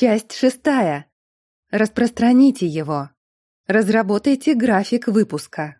Часть шестая. Распространите его. Разработайте график выпуска.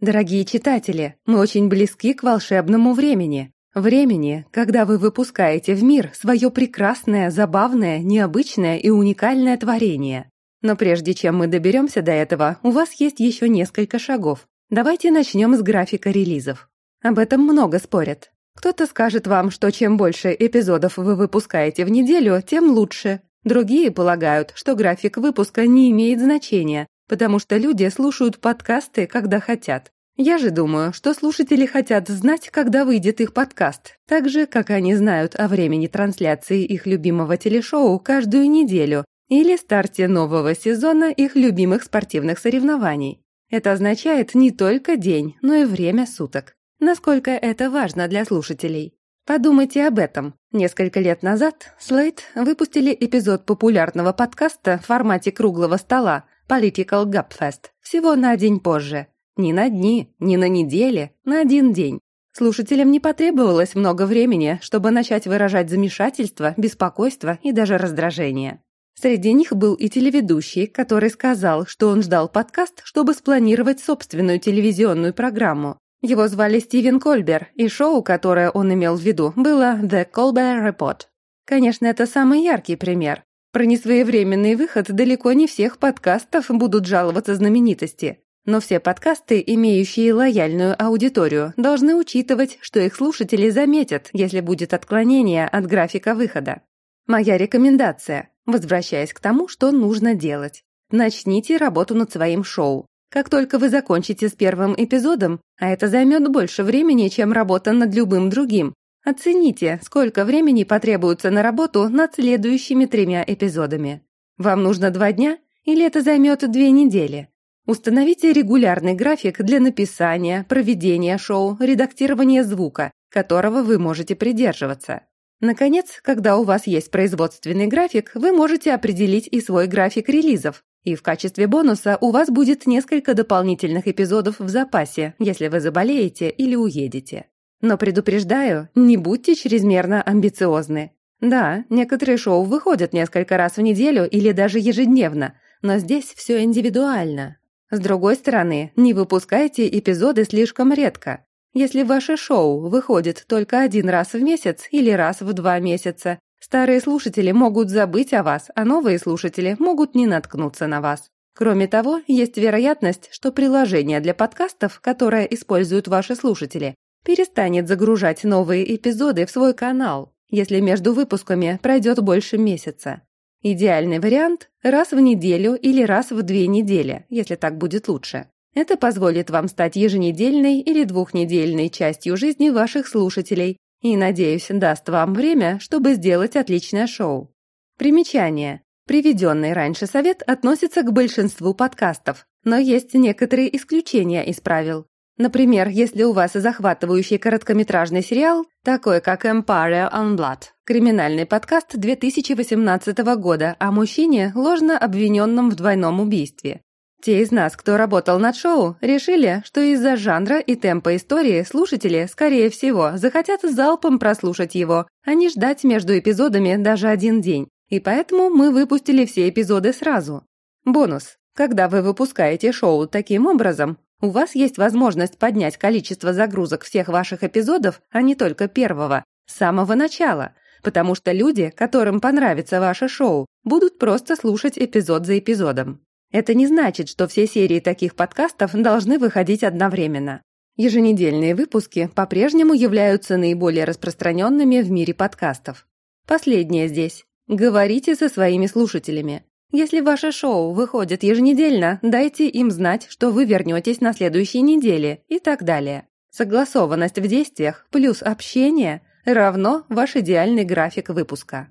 Дорогие читатели, мы очень близки к волшебному времени. Времени, когда вы выпускаете в мир свое прекрасное, забавное, необычное и уникальное творение. Но прежде чем мы доберемся до этого, у вас есть еще несколько шагов. Давайте начнем с графика релизов. Об этом много спорят. Кто-то скажет вам, что чем больше эпизодов вы выпускаете в неделю, тем лучше. Другие полагают, что график выпуска не имеет значения, потому что люди слушают подкасты, когда хотят. Я же думаю, что слушатели хотят знать, когда выйдет их подкаст, так же, как они знают о времени трансляции их любимого телешоу каждую неделю или старте нового сезона их любимых спортивных соревнований. Это означает не только день, но и время суток. Насколько это важно для слушателей. Подумайте об этом. Несколько лет назад Slate выпустили эпизод популярного подкаста в формате круглого стола Political Gapfest всего на день позже. Не на дни, не на недели, на один день. Слушателям не потребовалось много времени, чтобы начать выражать замешательство, беспокойство и даже раздражение. Среди них был и телеведущий, который сказал, что он ждал подкаст, чтобы спланировать собственную телевизионную программу, его звали Стивен Кольбер, и шоу, которое он имел в виду, было «The Colbert Report». Конечно, это самый яркий пример. Про несвоевременный выход далеко не всех подкастов будут жаловаться знаменитости. Но все подкасты, имеющие лояльную аудиторию, должны учитывать, что их слушатели заметят, если будет отклонение от графика выхода. Моя рекомендация, возвращаясь к тому, что нужно делать. Начните работу над своим шоу. Как только вы закончите с первым эпизодом, а это займет больше времени, чем работа над любым другим, оцените, сколько времени потребуется на работу над следующими тремя эпизодами. Вам нужно два дня или это займет две недели? Установите регулярный график для написания, проведения шоу, редактирования звука, которого вы можете придерживаться. Наконец, когда у вас есть производственный график, вы можете определить и свой график релизов, и в качестве бонуса у вас будет несколько дополнительных эпизодов в запасе, если вы заболеете или уедете. Но предупреждаю, не будьте чрезмерно амбициозны. Да, некоторые шоу выходят несколько раз в неделю или даже ежедневно, но здесь все индивидуально. С другой стороны, не выпускайте эпизоды слишком редко. Если ваше шоу выходит только один раз в месяц или раз в два месяца, Старые слушатели могут забыть о вас, а новые слушатели могут не наткнуться на вас. Кроме того, есть вероятность, что приложение для подкастов, которое используют ваши слушатели, перестанет загружать новые эпизоды в свой канал, если между выпусками пройдет больше месяца. Идеальный вариант – раз в неделю или раз в две недели, если так будет лучше. Это позволит вам стать еженедельной или двухнедельной частью жизни ваших слушателей и, надеюсь, даст вам время, чтобы сделать отличное шоу. Примечание. Приведенный раньше совет относится к большинству подкастов, но есть некоторые исключения из правил. Например, если у вас захватывающий короткометражный сериал, такой как Empire on Blood, криминальный подкаст 2018 года о мужчине, ложно обвиненном в двойном убийстве, те из нас, кто работал над шоу, решили, что из-за жанра и темпа истории слушатели, скорее всего, захотят залпом прослушать его, а не ждать между эпизодами даже один день. И поэтому мы выпустили все эпизоды сразу. Бонус. Когда вы выпускаете шоу таким образом, у вас есть возможность поднять количество загрузок всех ваших эпизодов, а не только первого, с самого начала, потому что люди, которым понравится ваше шоу, будут просто слушать эпизод за эпизодом. Это не значит, что все серии таких подкастов должны выходить одновременно. Еженедельные выпуски по-прежнему являются наиболее распространенными в мире подкастов. Последнее здесь. Говорите со своими слушателями. Если ваше шоу выходит еженедельно, дайте им знать, что вы вернетесь на следующей неделе и так далее. Согласованность в действиях плюс общение равно ваш идеальный график выпуска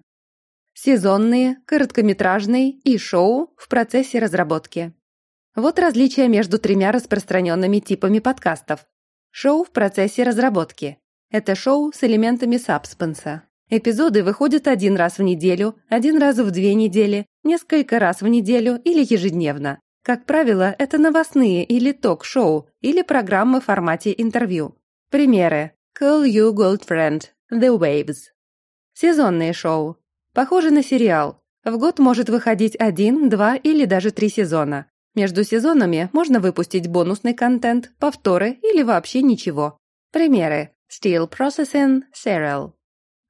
сезонные, короткометражные и шоу в процессе разработки. Вот различия между тремя распространенными типами подкастов. Шоу в процессе разработки. Это шоу с элементами сабспенса. Эпизоды выходят один раз в неделю, один раз в две недели, несколько раз в неделю или ежедневно. Как правило, это новостные или ток-шоу, или программы в формате интервью. Примеры. Call You Gold The Waves. Сезонные шоу. Похоже на сериал. В год может выходить один, два или даже три сезона. Между сезонами можно выпустить бонусный контент, повторы или вообще ничего. Примеры. Steel Processing Serial.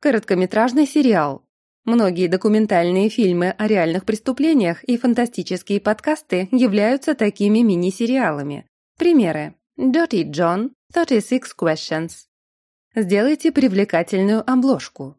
Короткометражный сериал. Многие документальные фильмы о реальных преступлениях и фантастические подкасты являются такими мини-сериалами. Примеры. Dirty John, 36 Questions. Сделайте привлекательную обложку.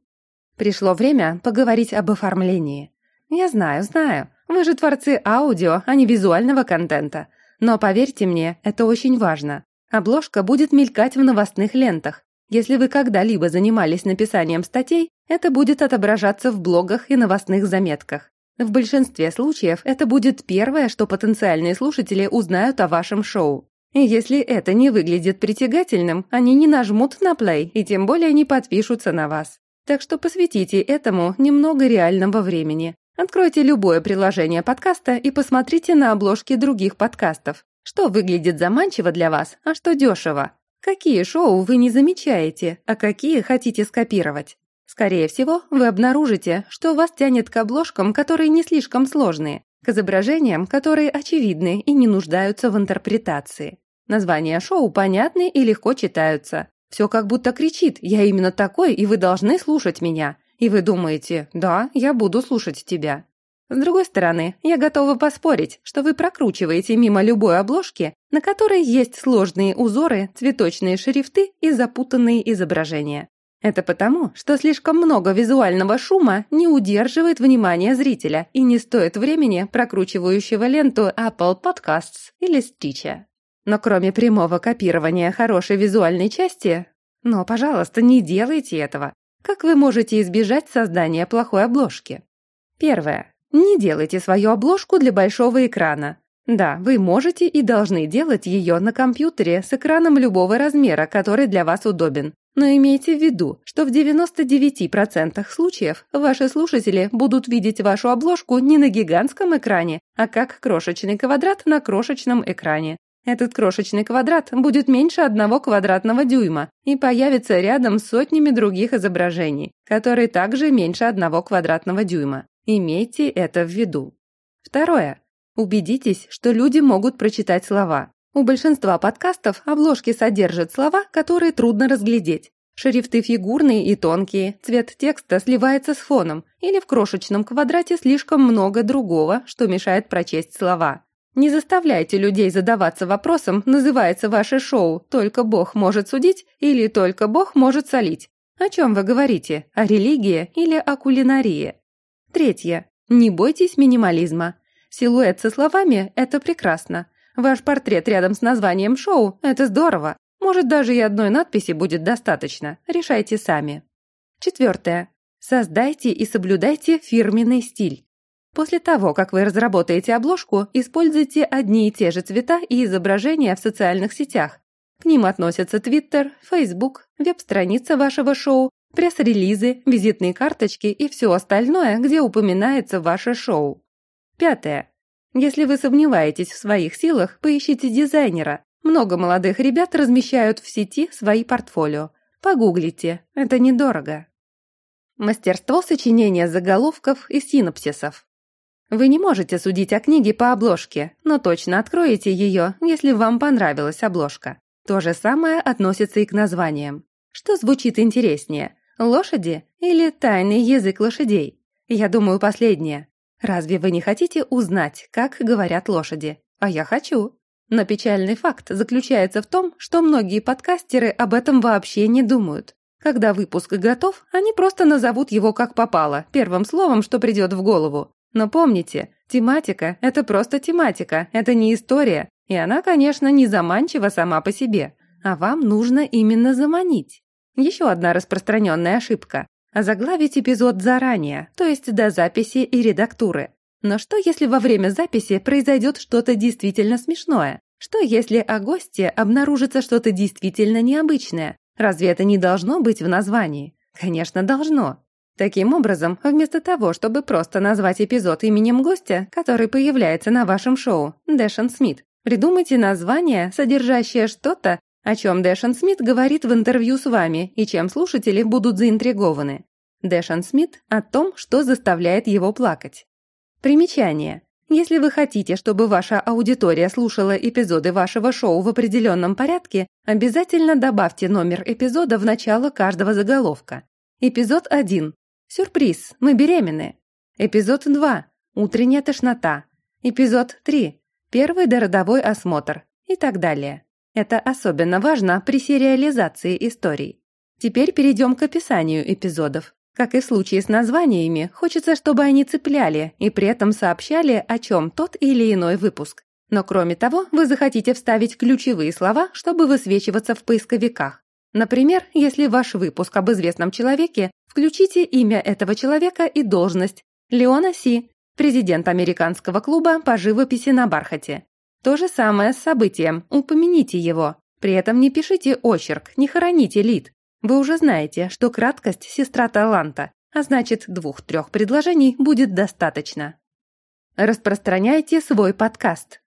Пришло время поговорить об оформлении. Я знаю, знаю, вы же творцы аудио, а не визуального контента. Но поверьте мне, это очень важно. Обложка будет мелькать в новостных лентах. Если вы когда-либо занимались написанием статей, это будет отображаться в блогах и новостных заметках. В большинстве случаев это будет первое, что потенциальные слушатели узнают о вашем шоу. И если это не выглядит притягательным, они не нажмут на плей и тем более не подпишутся на вас. Так что посвятите этому немного реального времени. Откройте любое приложение подкаста и посмотрите на обложки других подкастов. Что выглядит заманчиво для вас, а что дешево. Какие шоу вы не замечаете, а какие хотите скопировать. Скорее всего, вы обнаружите, что вас тянет к обложкам, которые не слишком сложные, к изображениям, которые очевидны и не нуждаются в интерпретации. Названия шоу понятны и легко читаются. Все как будто кричит «Я именно такой, и вы должны слушать меня». И вы думаете «Да, я буду слушать тебя». С другой стороны, я готова поспорить, что вы прокручиваете мимо любой обложки, на которой есть сложные узоры, цветочные шрифты и запутанные изображения. Это потому, что слишком много визуального шума не удерживает внимание зрителя и не стоит времени прокручивающего ленту Apple Podcasts или Stitcher. Но кроме прямого копирования хорошей визуальной части, но, пожалуйста, не делайте этого. Как вы можете избежать создания плохой обложки? Первое. Не делайте свою обложку для большого экрана. Да, вы можете и должны делать ее на компьютере с экраном любого размера, который для вас удобен. Но имейте в виду, что в 99% случаев ваши слушатели будут видеть вашу обложку не на гигантском экране, а как крошечный квадрат на крошечном экране. Этот крошечный квадрат будет меньше одного квадратного дюйма и появится рядом с сотнями других изображений, которые также меньше одного квадратного дюйма. Имейте это в виду. Второе. Убедитесь, что люди могут прочитать слова. У большинства подкастов обложки содержат слова, которые трудно разглядеть. Шрифты фигурные и тонкие, цвет текста сливается с фоном, или в крошечном квадрате слишком много другого, что мешает прочесть слова. Не заставляйте людей задаваться вопросом, называется ваше шоу «Только Бог может судить» или «Только Бог может солить». О чем вы говорите? О религии или о кулинарии? Третье. Не бойтесь минимализма. Силуэт со словами – это прекрасно. Ваш портрет рядом с названием шоу – это здорово. Может, даже и одной надписи будет достаточно. Решайте сами. Четвертое. Создайте и соблюдайте фирменный стиль. После того, как вы разработаете обложку, используйте одни и те же цвета и изображения в социальных сетях. К ним относятся Twitter, Facebook, веб-страница вашего шоу, пресс-релизы, визитные карточки и все остальное, где упоминается ваше шоу. Пятое. Если вы сомневаетесь в своих силах, поищите дизайнера. Много молодых ребят размещают в сети свои портфолио. Погуглите, это недорого. Мастерство сочинения заголовков и синопсисов. Вы не можете судить о книге по обложке, но точно откроете ее, если вам понравилась обложка. То же самое относится и к названиям. Что звучит интереснее, лошади или тайный язык лошадей? Я думаю, последнее. Разве вы не хотите узнать, как говорят лошади? А я хочу. Но печальный факт заключается в том, что многие подкастеры об этом вообще не думают. Когда выпуск готов, они просто назовут его как попало, первым словом, что придет в голову. Но помните, тематика – это просто тематика, это не история, и она, конечно, не заманчива сама по себе, а вам нужно именно заманить. Еще одна распространенная ошибка – озаглавить эпизод заранее, то есть до записи и редактуры. Но что, если во время записи произойдет что-то действительно смешное? Что, если о госте обнаружится что-то действительно необычное? Разве это не должно быть в названии? Конечно, должно. Таким образом, вместо того, чтобы просто назвать эпизод именем гостя, который появляется на вашем шоу, Дэшен Смит, придумайте название, содержащее что-то, о чем Дэшен Смит говорит в интервью с вами и чем слушатели будут заинтригованы. Дэшан Смит о том, что заставляет его плакать. Примечание. Если вы хотите, чтобы ваша аудитория слушала эпизоды вашего шоу в определенном порядке, обязательно добавьте номер эпизода в начало каждого заголовка. Эпизод 1. Сюрприз, мы беременны. Эпизод 2. Утренняя тошнота. Эпизод 3. Первый дородовой осмотр. И так далее. Это особенно важно при сериализации историй. Теперь перейдем к описанию эпизодов. Как и в случае с названиями, хочется, чтобы они цепляли и при этом сообщали, о чем тот или иной выпуск. Но кроме того, вы захотите вставить ключевые слова, чтобы высвечиваться в поисковиках. Например, если ваш выпуск об известном человеке, включите имя этого человека и должность. Леона Си, президент американского клуба по живописи на бархате. То же самое с событием, упомяните его. При этом не пишите очерк, не хороните лид. Вы уже знаете, что краткость – сестра таланта, а значит, двух-трех предложений будет достаточно. Распространяйте свой подкаст.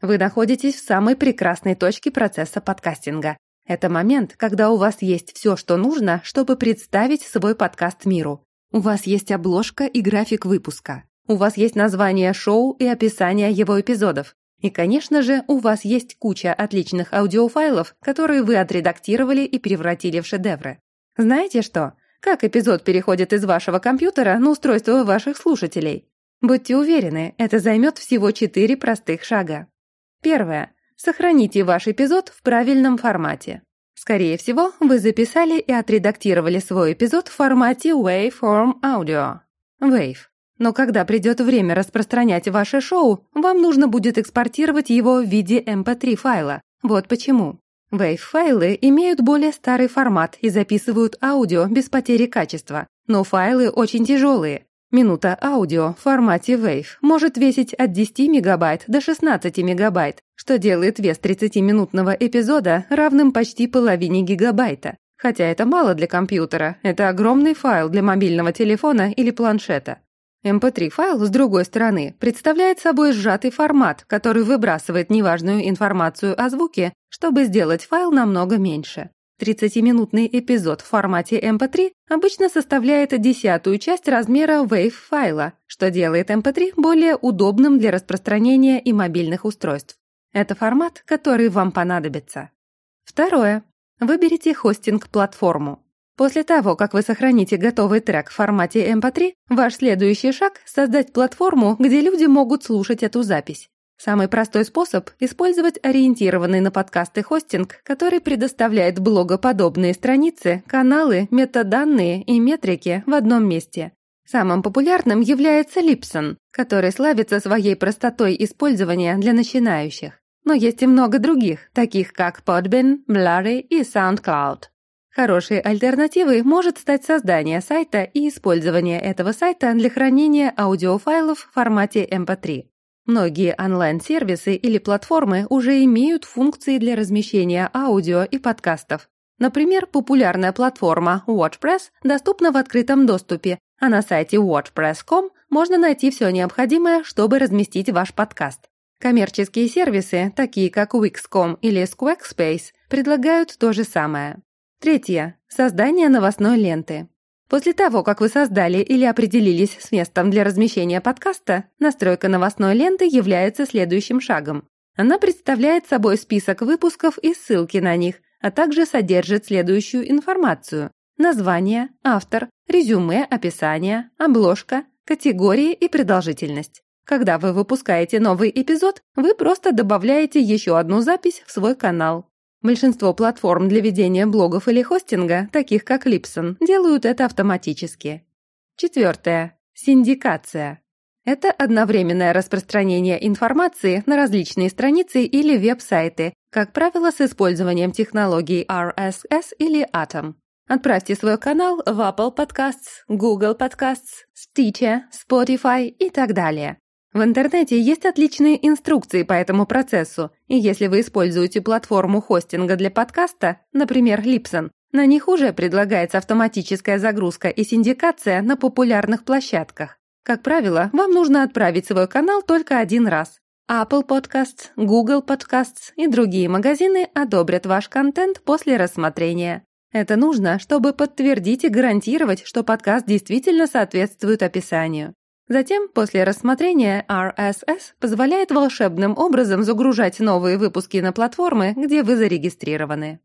Вы находитесь в самой прекрасной точке процесса подкастинга. Это момент, когда у вас есть все, что нужно, чтобы представить свой подкаст миру. У вас есть обложка и график выпуска. У вас есть название шоу и описание его эпизодов. И, конечно же, у вас есть куча отличных аудиофайлов, которые вы отредактировали и превратили в шедевры. Знаете что? Как эпизод переходит из вашего компьютера на устройство ваших слушателей? Будьте уверены, это займет всего четыре простых шага. Первое. Сохраните ваш эпизод в правильном формате. Скорее всего, вы записали и отредактировали свой эпизод в формате Waveform Audio. Wave но когда придет время распространять ваше шоу, вам нужно будет экспортировать его в виде MP3 эм файла. Вот почему. Wave-файлы имеют более старый формат и записывают аудио без потери качества, но файлы очень тяжелые. Минута аудио в формате Wave может весить от 10 мегабайт до 16 мегабайт, что делает вес 30-минутного эпизода равным почти половине гигабайта. Хотя это мало для компьютера, это огромный файл для мобильного телефона или планшета. MP3-файл, с другой стороны, представляет собой сжатый формат, который выбрасывает неважную информацию о звуке, чтобы сделать файл намного меньше. 30-минутный эпизод в формате MP3 обычно составляет десятую часть размера WAV-файла, что делает MP3 более удобным для распространения и мобильных устройств. Это формат, который вам понадобится. Второе. Выберите хостинг-платформу. После того, как вы сохраните готовый трек в формате MP3, ваш следующий шаг – создать платформу, где люди могут слушать эту запись. Самый простой способ – использовать ориентированный на подкасты хостинг, который предоставляет блогоподобные страницы, каналы, метаданные и метрики в одном месте. Самым популярным является Libsyn, который славится своей простотой использования для начинающих. Но есть и много других, таких как Podbean, Blurry и SoundCloud. Хорошей альтернативой может стать создание сайта и использование этого сайта для хранения аудиофайлов в формате MP3. Эм Многие онлайн-сервисы или платформы уже имеют функции для размещения аудио и подкастов. Например, популярная платформа WordPress доступна в открытом доступе, а на сайте wordpress.com можно найти все необходимое, чтобы разместить ваш подкаст. Коммерческие сервисы, такие как Wix.com или Squarespace, предлагают то же самое. Третье. Создание новостной ленты. После того, как вы создали или определились с местом для размещения подкаста, настройка новостной ленты является следующим шагом. Она представляет собой список выпусков и ссылки на них, а также содержит следующую информацию. Название, автор, резюме, описание, обложка, категории и продолжительность. Когда вы выпускаете новый эпизод, вы просто добавляете еще одну запись в свой канал. Большинство платформ для ведения блогов или хостинга, таких как Libsyn, делают это автоматически. Четвертое. Синдикация. Это одновременное распространение информации на различные страницы или веб-сайты, как правило, с использованием технологий RSS или Atom. Отправьте свой канал в Apple Podcasts, Google Podcasts, Stitcher, Spotify и так далее. В интернете есть отличные инструкции по этому процессу, и если вы используете платформу хостинга для подкаста, например, Libsyn, на них уже предлагается автоматическая загрузка и синдикация на популярных площадках. Как правило, вам нужно отправить свой канал только один раз. Apple Podcasts, Google Podcasts и другие магазины одобрят ваш контент после рассмотрения. Это нужно, чтобы подтвердить и гарантировать, что подкаст действительно соответствует описанию. Затем, после рассмотрения, RSS позволяет волшебным образом загружать новые выпуски на платформы, где вы зарегистрированы.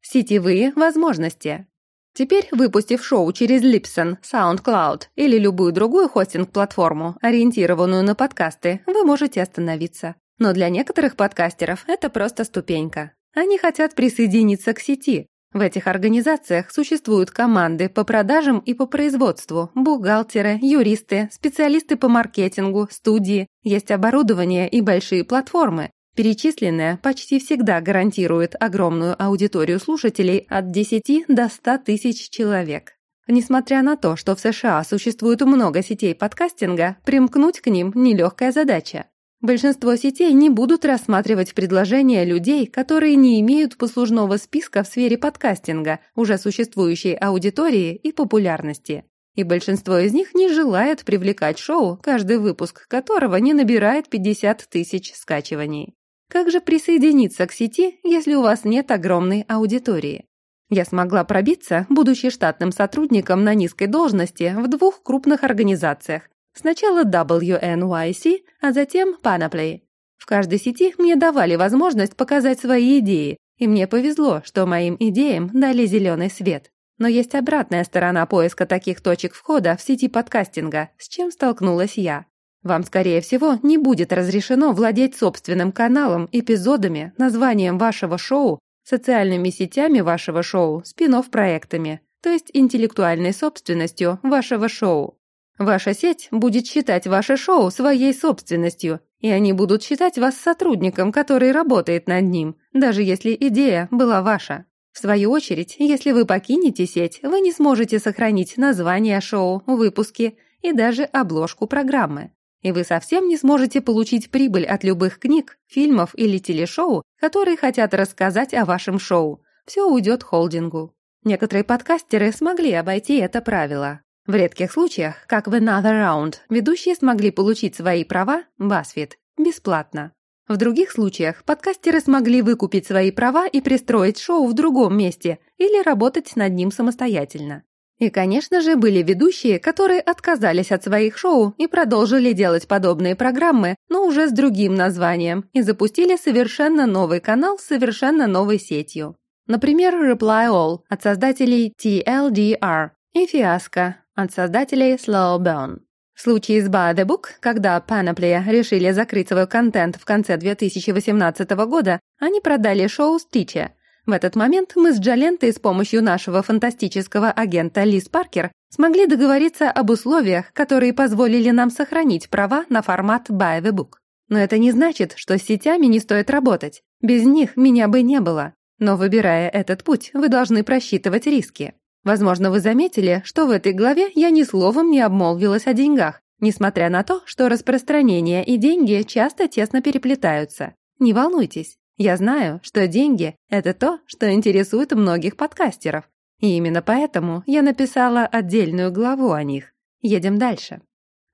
Сетевые возможности. Теперь, выпустив шоу через Libsyn, SoundCloud или любую другую хостинг-платформу, ориентированную на подкасты, вы можете остановиться. Но для некоторых подкастеров это просто ступенька. Они хотят присоединиться к сети, в этих организациях существуют команды по продажам и по производству, бухгалтеры, юристы, специалисты по маркетингу, студии, есть оборудование и большие платформы. Перечисленное почти всегда гарантирует огромную аудиторию слушателей от 10 до 100 тысяч человек. Несмотря на то, что в США существует много сетей подкастинга, примкнуть к ним – нелегкая задача. Большинство сетей не будут рассматривать предложения людей, которые не имеют послужного списка в сфере подкастинга, уже существующей аудитории и популярности. И большинство из них не желает привлекать шоу, каждый выпуск которого не набирает 50 тысяч скачиваний. Как же присоединиться к сети, если у вас нет огромной аудитории? Я смогла пробиться, будучи штатным сотрудником на низкой должности в двух крупных организациях, Сначала WNYC, а затем Panoply. В каждой сети мне давали возможность показать свои идеи, и мне повезло, что моим идеям дали зеленый свет. Но есть обратная сторона поиска таких точек входа в сети подкастинга, с чем столкнулась я. Вам, скорее всего, не будет разрешено владеть собственным каналом, эпизодами, названием вашего шоу, социальными сетями вашего шоу, спин проектами, то есть интеллектуальной собственностью вашего шоу. Ваша сеть будет считать ваше шоу своей собственностью, и они будут считать вас сотрудником, который работает над ним, даже если идея была ваша. В свою очередь, если вы покинете сеть, вы не сможете сохранить название шоу, выпуски и даже обложку программы. И вы совсем не сможете получить прибыль от любых книг, фильмов или телешоу, которые хотят рассказать о вашем шоу. Все уйдет холдингу. Некоторые подкастеры смогли обойти это правило, в редких случаях, как в Another Round, ведущие смогли получить свои права, Басфит, бесплатно. В других случаях подкастеры смогли выкупить свои права и пристроить шоу в другом месте или работать над ним самостоятельно. И, конечно же, были ведущие, которые отказались от своих шоу и продолжили делать подобные программы, но уже с другим названием, и запустили совершенно новый канал с совершенно новой сетью. Например, Reply All от создателей TLDR и Fiasco от создателей Slow Burn. В случае с Buy the Book, когда Panoply решили закрыть свой контент в конце 2018 года, они продали шоу Stitcher. В этот момент мы с Джалентой с помощью нашего фантастического агента Лиз Паркер смогли договориться об условиях, которые позволили нам сохранить права на формат Buy the Book. Но это не значит, что с сетями не стоит работать. Без них меня бы не было. Но выбирая этот путь, вы должны просчитывать риски. Возможно, вы заметили, что в этой главе я ни словом не обмолвилась о деньгах, несмотря на то, что распространение и деньги часто тесно переплетаются. Не волнуйтесь, я знаю, что деньги – это то, что интересует многих подкастеров. И именно поэтому я написала отдельную главу о них. Едем дальше.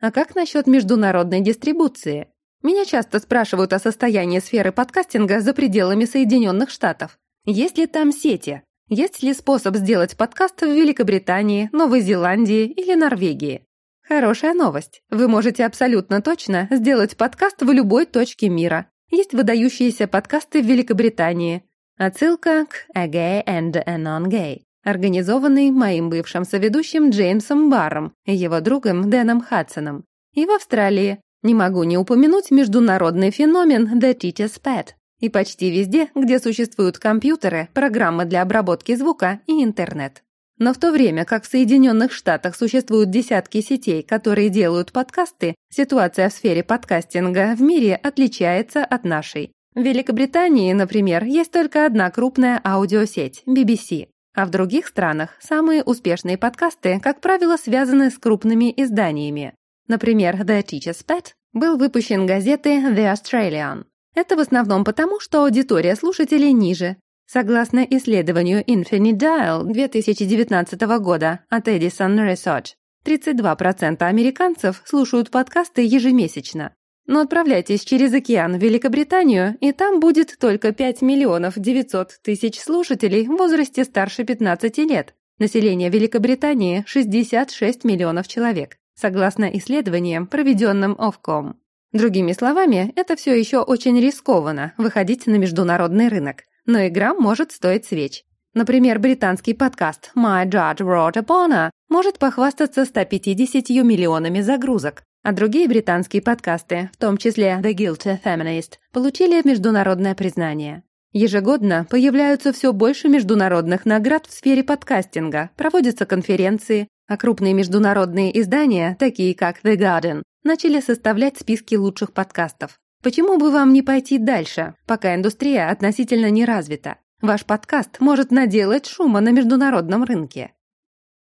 А как насчет международной дистрибуции? Меня часто спрашивают о состоянии сферы подкастинга за пределами Соединенных Штатов. Есть ли там сети? Есть ли способ сделать подкаст в Великобритании, Новой Зеландии или Норвегии? Хорошая новость. Вы можете абсолютно точно сделать подкаст в любой точке мира. Есть выдающиеся подкасты в Великобритании. Отсылка к A Gay and a Non-Gay, организованный моим бывшим соведущим Джеймсом Барром и его другом Дэном Хадсоном. И в Австралии. Не могу не упомянуть международный феномен The Teacher's Pet, и почти везде, где существуют компьютеры, программы для обработки звука и интернет. Но в то время как в Соединенных Штатах существуют десятки сетей, которые делают подкасты, ситуация в сфере подкастинга в мире отличается от нашей. В Великобритании, например, есть только одна крупная аудиосеть – BBC. А в других странах самые успешные подкасты, как правило, связаны с крупными изданиями. Например, The Teacher's Pet был выпущен газетой The Australian. Это в основном потому, что аудитория слушателей ниже. Согласно исследованию Infinite Dial 2019 года от Edison Research, 32% американцев слушают подкасты ежемесячно. но отправляйтесь через океан в Великобританию, и там будет только 5 миллионов 900 тысяч слушателей в возрасте старше 15 лет. Население Великобритании 66 миллионов человек, согласно исследованиям, проведенным Ofcom. Другими словами, это все еще очень рискованно выходить на международный рынок, но игра может стоить свеч. Например, британский подкаст My Judge Wrote a Porno может похвастаться 150 миллионами загрузок, а другие британские подкасты, в том числе The Guilty Feminist, получили международное признание. Ежегодно появляются все больше международных наград в сфере подкастинга, проводятся конференции, а крупные международные издания, такие как The Guardian, начали составлять списки лучших подкастов. Почему бы вам не пойти дальше, пока индустрия относительно не развита? Ваш подкаст может наделать шума на международном рынке.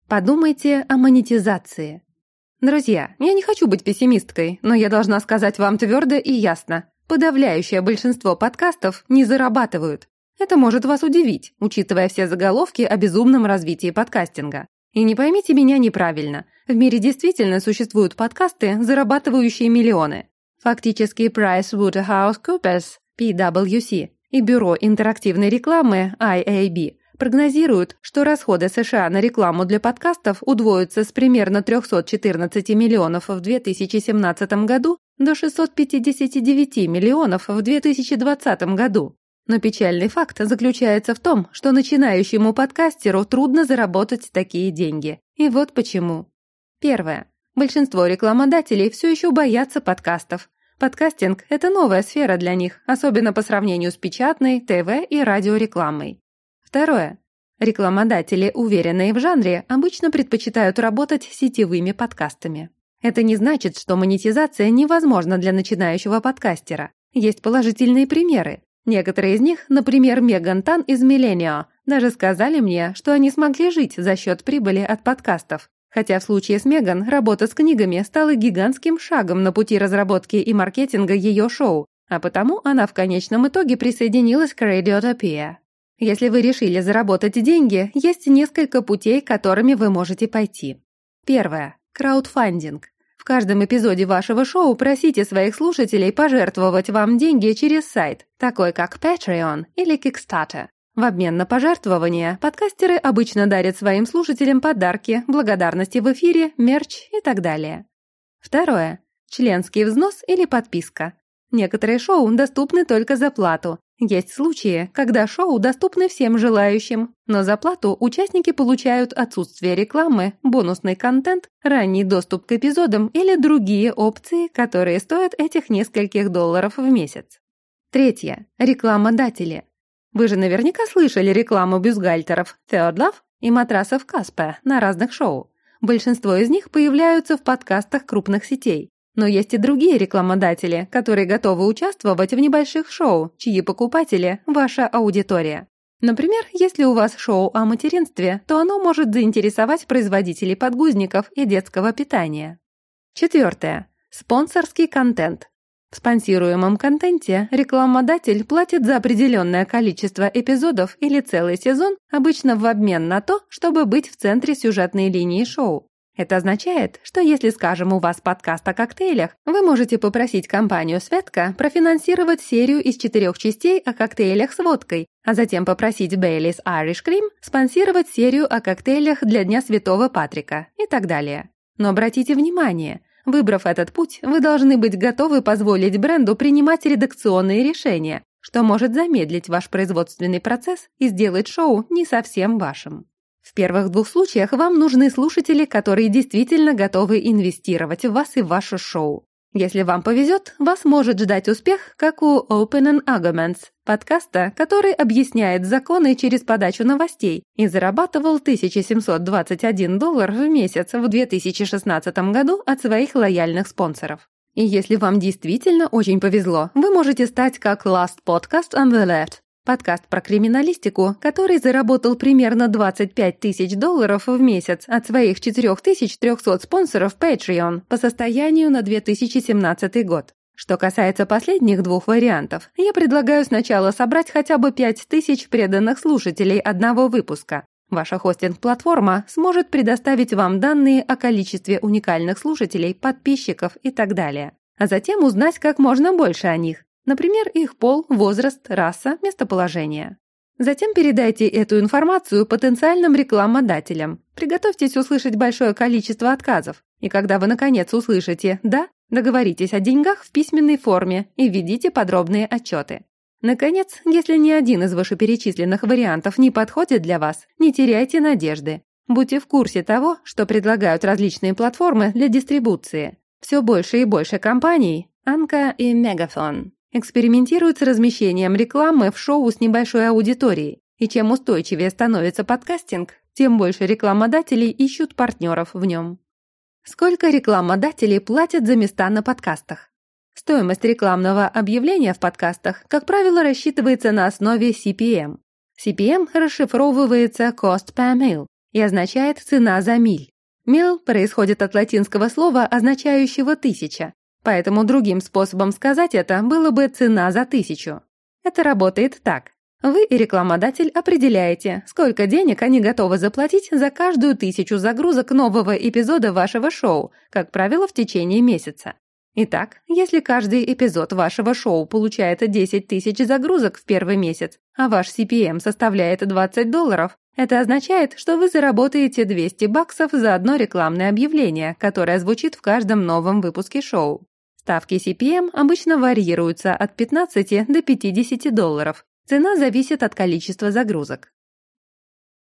Подумайте о монетизации. Друзья, я не хочу быть пессимисткой, но я должна сказать вам твердо и ясно. Подавляющее большинство подкастов не зарабатывают. Это может вас удивить, учитывая все заголовки о безумном развитии подкастинга. И не поймите меня неправильно. В мире действительно существуют подкасты, зарабатывающие миллионы. Фактически PricewaterhouseCoopers, PwC, и Бюро интерактивной рекламы, IAB, прогнозируют, что расходы США на рекламу для подкастов удвоятся с примерно 314 миллионов в 2017 году до 659 миллионов в 2020 году. Но печальный факт заключается в том, что начинающему подкастеру трудно заработать такие деньги. И вот почему. Первое. Большинство рекламодателей все еще боятся подкастов. Подкастинг – это новая сфера для них, особенно по сравнению с печатной, ТВ и радиорекламой. Второе. Рекламодатели, уверенные в жанре, обычно предпочитают работать сетевыми подкастами. Это не значит, что монетизация невозможна для начинающего подкастера. Есть положительные примеры. Некоторые из них, например, Меган Тан из Millennial, даже сказали мне, что они смогли жить за счет прибыли от подкастов. Хотя в случае с Меган работа с книгами стала гигантским шагом на пути разработки и маркетинга ее шоу, а потому она в конечном итоге присоединилась к Radiotopia. Если вы решили заработать деньги, есть несколько путей, которыми вы можете пойти. Первое. Краудфандинг. Каждом эпизоде вашего шоу просите своих слушателей пожертвовать вам деньги через сайт, такой как Patreon или Kickstarter. В обмен на пожертвования подкастеры обычно дарят своим слушателям подарки, благодарности в эфире, мерч и так далее. Второе. Членский взнос или подписка. Некоторые шоу доступны только за плату, есть случаи, когда шоу доступны всем желающим, но за плату участники получают отсутствие рекламы, бонусный контент, ранний доступ к эпизодам или другие опции, которые стоят этих нескольких долларов в месяц. Третье. Рекламодатели. Вы же наверняка слышали рекламу бюстгальтеров Third Love и матрасов Каспе на разных шоу. Большинство из них появляются в подкастах крупных сетей. Но есть и другие рекламодатели, которые готовы участвовать в небольших шоу, чьи покупатели – ваша аудитория. Например, если у вас шоу о материнстве, то оно может заинтересовать производителей подгузников и детского питания. Четвертое. Спонсорский контент. В спонсируемом контенте рекламодатель платит за определенное количество эпизодов или целый сезон, обычно в обмен на то, чтобы быть в центре сюжетной линии шоу. Это означает, что если, скажем, у вас подкаст о коктейлях, вы можете попросить компанию «Светка» профинансировать серию из четырех частей о коктейлях с водкой, а затем попросить Baileys Irish Cream спонсировать серию о коктейлях для Дня Святого Патрика и так далее. Но обратите внимание, выбрав этот путь, вы должны быть готовы позволить бренду принимать редакционные решения, что может замедлить ваш производственный процесс и сделать шоу не совсем вашим. В первых двух случаях вам нужны слушатели, которые действительно готовы инвестировать в вас и в ваше шоу. Если вам повезет, вас может ждать успех, как у Open and Arguments, подкаста, который объясняет законы через подачу новостей и зарабатывал 1721 доллар в месяц в 2016 году от своих лояльных спонсоров. И если вам действительно очень повезло, вы можете стать как Last Podcast on the Left, Подкаст про криминалистику, который заработал примерно 25 тысяч долларов в месяц от своих 4300 спонсоров Patreon по состоянию на 2017 год. Что касается последних двух вариантов, я предлагаю сначала собрать хотя бы 5000 преданных слушателей одного выпуска. Ваша хостинг-платформа сможет предоставить вам данные о количестве уникальных слушателей, подписчиков и так далее. а затем узнать как можно больше о них, например, их пол, возраст, раса, местоположение. Затем передайте эту информацию потенциальным рекламодателям. Приготовьтесь услышать большое количество отказов. И когда вы наконец услышите «да», договоритесь о деньгах в письменной форме и введите подробные отчеты. Наконец, если ни один из вышеперечисленных вариантов не подходит для вас, не теряйте надежды. Будьте в курсе того, что предлагают различные платформы для дистрибуции. Все больше и больше компаний, Анка и Мегафон, экспериментируют с размещением рекламы в шоу с небольшой аудиторией. И чем устойчивее становится подкастинг, тем больше рекламодателей ищут партнеров в нем. Сколько рекламодателей платят за места на подкастах? Стоимость рекламного объявления в подкастах, как правило, рассчитывается на основе CPM. CPM расшифровывается Cost per Mile и означает «цена за миль». Мил происходит от латинского слова, означающего «тысяча», поэтому другим способом сказать это было бы «цена за тысячу». Это работает так. Вы и рекламодатель определяете, сколько денег они готовы заплатить за каждую тысячу загрузок нового эпизода вашего шоу, как правило, в течение месяца. Итак, если каждый эпизод вашего шоу получает 10 тысяч загрузок в первый месяц, а ваш CPM составляет 20 долларов, это означает, что вы заработаете 200 баксов за одно рекламное объявление, которое звучит в каждом новом выпуске шоу. Ставки CPM обычно варьируются от 15 до 50 долларов, Цена зависит от количества загрузок.